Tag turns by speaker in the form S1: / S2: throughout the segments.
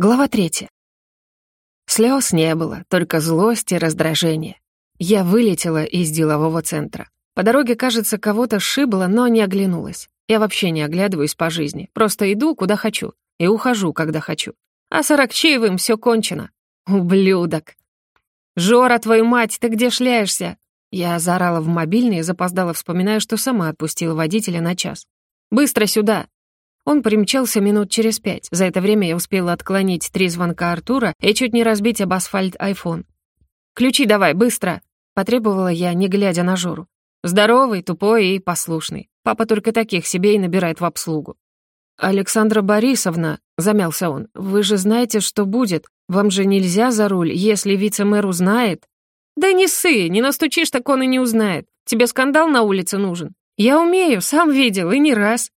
S1: Глава третья. Слез не было, только злость и раздражение. Я вылетела из делового центра. По дороге, кажется, кого-то шибло, но не оглянулась. Я вообще не оглядываюсь по жизни, просто иду, куда хочу, и ухожу, когда хочу. А с Аракчеевым все кончено. Ублюдок. «Жора, твою мать, ты где шляешься?» Я заорала в мобильный и запоздала, вспоминая, что сама отпустила водителя на час. «Быстро сюда!» Он примчался минут через пять. За это время я успела отклонить три звонка Артура и чуть не разбить об асфальт айфон. «Ключи давай, быстро!» — потребовала я, не глядя на Жору. Здоровый, тупой и послушный. Папа только таких себе и набирает в обслугу. «Александра Борисовна», — замялся он, — «вы же знаете, что будет. Вам же нельзя за руль, если вице-мэр узнает». «Да не ссы, не настучишь, так он и не узнает. Тебе скандал на улице нужен. Я умею, сам видел, и не раз.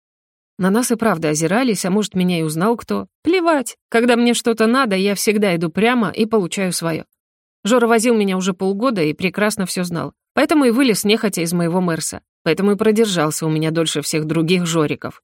S1: На нас и правда озирались, а может, меня и узнал кто. Плевать. Когда мне что-то надо, я всегда иду прямо и получаю свое. Жора возил меня уже полгода и прекрасно все знал. Поэтому и вылез нехотя из моего Мерса. Поэтому и продержался у меня дольше всех других Жориков.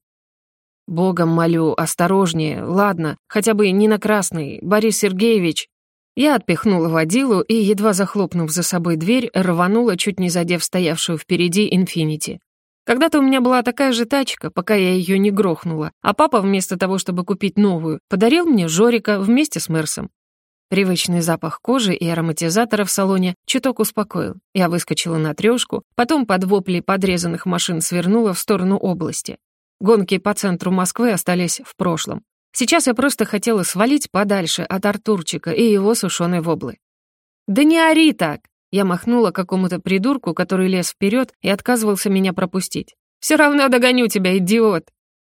S1: Богом молю, осторожнее, ладно, хотя бы не на красный, Борис Сергеевич. Я отпихнула водилу и, едва захлопнув за собой дверь, рванула, чуть не задев стоявшую впереди «Инфинити». Когда-то у меня была такая же тачка, пока я ее не грохнула, а папа вместо того, чтобы купить новую, подарил мне Жорика вместе с Мерсом. Привычный запах кожи и ароматизатора в салоне чуток успокоил. Я выскочила на трёшку, потом под вопли подрезанных машин свернула в сторону области. Гонки по центру Москвы остались в прошлом. Сейчас я просто хотела свалить подальше от Артурчика и его сушеной воблы. «Да не ори так!» Я махнула какому-то придурку, который лез вперед и отказывался меня пропустить. «Все равно догоню тебя, идиот!»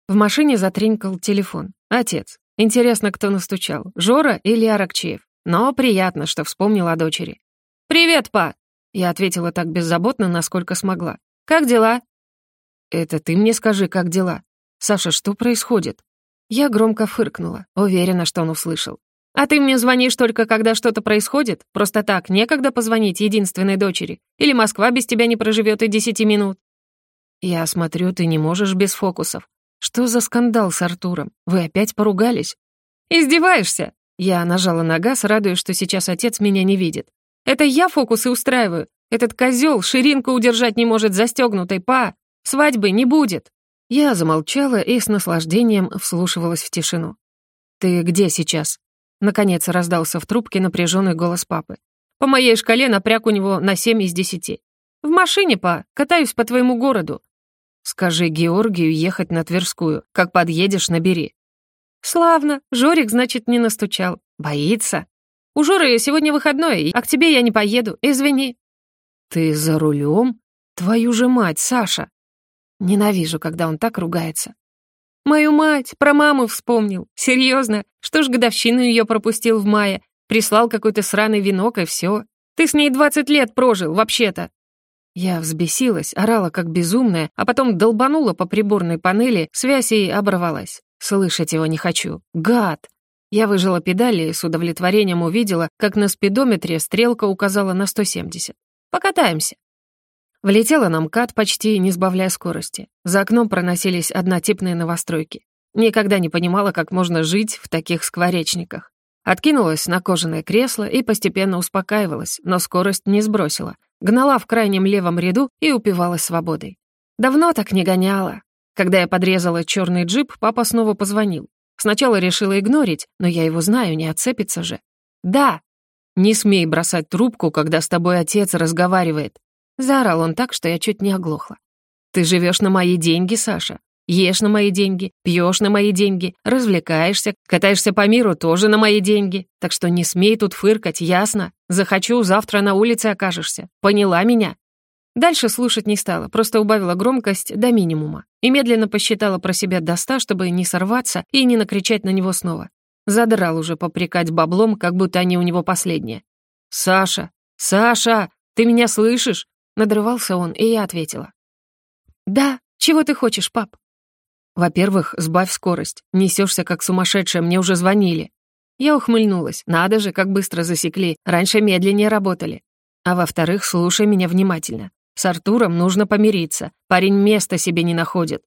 S1: В машине затринкал телефон. Отец. Интересно, кто настучал, Жора или Аракчеев. Но приятно, что вспомнила о дочери. «Привет, па!» Я ответила так беззаботно, насколько смогла. «Как дела?» «Это ты мне скажи, как дела? Саша, что происходит?» Я громко фыркнула, уверена, что он услышал. А ты мне звонишь только, когда что-то происходит? Просто так, некогда позвонить единственной дочери? Или Москва без тебя не проживет и десяти минут?» «Я смотрю, ты не можешь без фокусов. Что за скандал с Артуром? Вы опять поругались?» «Издеваешься?» Я нажала на газ, радуясь, что сейчас отец меня не видит. «Это я фокусы устраиваю. Этот козел ширинку удержать не может застегнутой, па. Свадьбы не будет». Я замолчала и с наслаждением вслушивалась в тишину. «Ты где сейчас?» Наконец раздался в трубке напряженный голос папы. «По моей шкале напряг у него на семь из десяти. В машине, па, катаюсь по твоему городу». «Скажи Георгию ехать на Тверскую. Как подъедешь, набери». «Славно. Жорик, значит, не настучал. Боится. У Жоры сегодня выходной, а к тебе я не поеду. Извини». «Ты за рулем? Твою же мать, Саша!» Ненавижу, когда он так ругается. Мою мать, про маму вспомнил. Серьезно, что ж годовщину ее пропустил в мае? Прислал какой-то сраный венок и все. Ты с ней 20 лет прожил, вообще-то. Я взбесилась, орала как безумная, а потом долбанула по приборной панели, связь и оборвалась. Слышать его не хочу. Гад! Я выжила педали и с удовлетворением увидела, как на спидометре стрелка указала на 170. Покатаемся. Влетела на МКАД, почти не сбавляя скорости. За окном проносились однотипные новостройки. Никогда не понимала, как можно жить в таких скворечниках. Откинулась на кожаное кресло и постепенно успокаивалась, но скорость не сбросила. Гнала в крайнем левом ряду и упивалась свободой. Давно так не гоняла. Когда я подрезала черный джип, папа снова позвонил. Сначала решила игнорить, но я его знаю, не отцепится же. «Да!» «Не смей бросать трубку, когда с тобой отец разговаривает», Заорал он так, что я чуть не оглохла. «Ты живешь на мои деньги, Саша. Ешь на мои деньги, пьешь на мои деньги, развлекаешься, катаешься по миру тоже на мои деньги. Так что не смей тут фыркать, ясно? Захочу, завтра на улице окажешься. Поняла меня?» Дальше слушать не стала, просто убавила громкость до минимума и медленно посчитала про себя до ста, чтобы не сорваться и не накричать на него снова. Задрал уже попрекать баблом, как будто они у него последние. «Саша! Саша! Ты меня слышишь? Надрывался он, и я ответила. «Да, чего ты хочешь, пап?» «Во-первых, сбавь скорость. Несешься как сумасшедшая, мне уже звонили». Я ухмыльнулась. Надо же, как быстро засекли. Раньше медленнее работали. А во-вторых, слушай меня внимательно. С Артуром нужно помириться. Парень места себе не находит.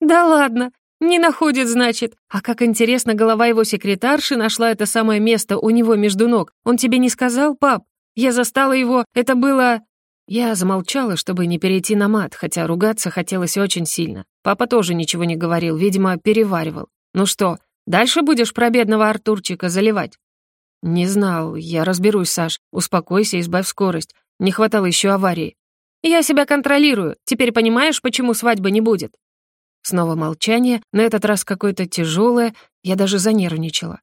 S1: «Да ладно. «Не находит, значит. А как интересно, голова его секретарши нашла это самое место у него между ног. Он тебе не сказал, пап? Я застала его, это было...» Я замолчала, чтобы не перейти на мат, хотя ругаться хотелось очень сильно. Папа тоже ничего не говорил, видимо, переваривал. «Ну что, дальше будешь про бедного Артурчика заливать?» «Не знал. Я разберусь, Саш. Успокойся, избавь скорость. Не хватало еще аварии». «Я себя контролирую. Теперь понимаешь, почему свадьбы не будет?» Снова молчание, на этот раз какое-то тяжелое, я даже занервничала.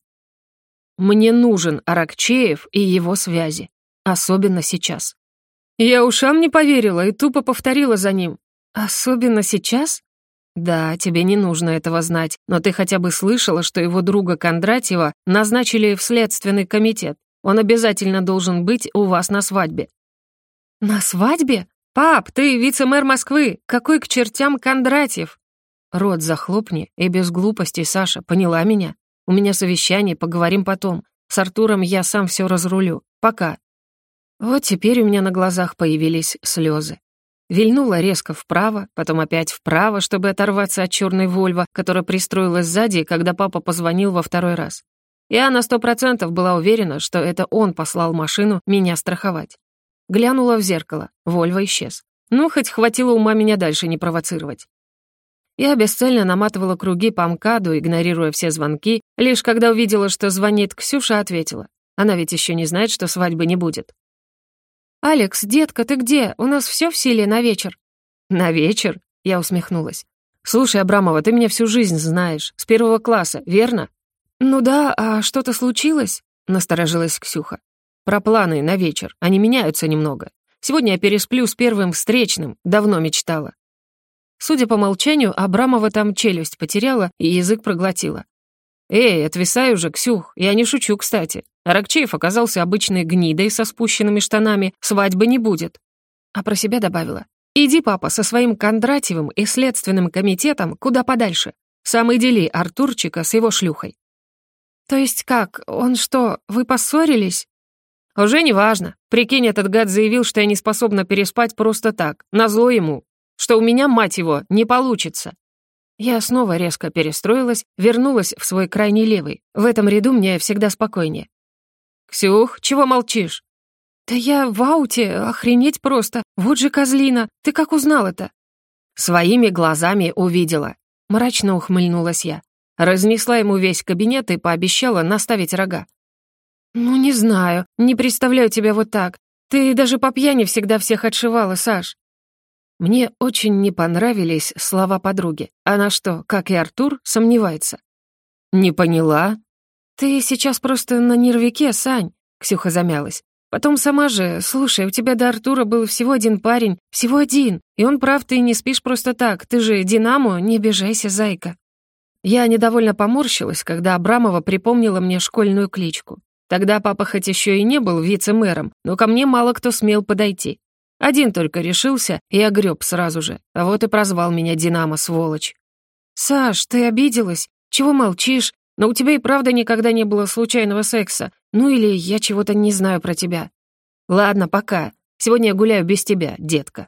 S1: «Мне нужен Аракчеев и его связи. Особенно сейчас». Я ушам не поверила и тупо повторила за ним. «Особенно сейчас?» «Да, тебе не нужно этого знать, но ты хотя бы слышала, что его друга Кондратьева назначили в следственный комитет. Он обязательно должен быть у вас на свадьбе». «На свадьбе? Пап, ты вице-мэр Москвы! Какой к чертям Кондратьев?» «Рот захлопни, и без глупостей, Саша, поняла меня? У меня совещание, поговорим потом. С Артуром я сам все разрулю. Пока». Вот теперь у меня на глазах появились слезы. Вильнула резко вправо, потом опять вправо, чтобы оторваться от черной Вольво, которая пристроилась сзади, когда папа позвонил во второй раз. Я на сто процентов была уверена, что это он послал машину меня страховать. Глянула в зеркало, Вольво исчез. Ну, хоть хватило ума меня дальше не провоцировать. Я бесцельно наматывала круги по МКАДу, игнорируя все звонки, лишь когда увидела, что звонит Ксюша, ответила. Она ведь еще не знает, что свадьбы не будет. «Алекс, детка, ты где? У нас все в силе на вечер». «На вечер?» — я усмехнулась. «Слушай, Абрамова, ты меня всю жизнь знаешь, с первого класса, верно?» «Ну да, а что-то случилось?» — насторожилась Ксюха. «Про планы на вечер. Они меняются немного. Сегодня я пересплю с первым встречным, давно мечтала». Судя по молчанию, Абрамова там челюсть потеряла и язык проглотила. «Эй, отвисай уже, Ксюх, я не шучу, кстати. Аракчеев оказался обычной гнидой со спущенными штанами, свадьбы не будет. А про себя добавила. «Иди, папа, со своим Кондратьевым и следственным комитетом куда подальше. Сам и дели Артурчика с его шлюхой». «То есть как? Он что, вы поссорились?» «Уже не важно. Прикинь, этот гад заявил, что я не способна переспать просто так, назло ему. Что у меня, мать его, не получится. Я снова резко перестроилась, вернулась в свой крайний левый. В этом ряду мне всегда спокойнее. «Ксюх, чего молчишь?» «Да я в ауте, охренеть просто. Вот же козлина. Ты как узнал это?» «Своими глазами увидела», — мрачно ухмыльнулась я. Разнесла ему весь кабинет и пообещала наставить рога. «Ну, не знаю, не представляю тебя вот так. Ты даже по пьяни всегда всех отшивала, Саш». Мне очень не понравились слова подруги. Она что, как и Артур, сомневается? «Не поняла», «Ты сейчас просто на нервике, Сань», — Ксюха замялась. «Потом сама же, слушай, у тебя до Артура был всего один парень, всего один, и он прав, ты не спишь просто так, ты же Динамо, не обижайся, зайка». Я недовольно поморщилась, когда Абрамова припомнила мне школьную кличку. Тогда папа хоть еще и не был вице-мэром, но ко мне мало кто смел подойти. Один только решился и огреб сразу же, а вот и прозвал меня Динамо, сволочь. «Саш, ты обиделась? Чего молчишь? Но у тебя и правда никогда не было случайного секса. Ну или я чего-то не знаю про тебя. Ладно, пока. Сегодня я гуляю без тебя, детка.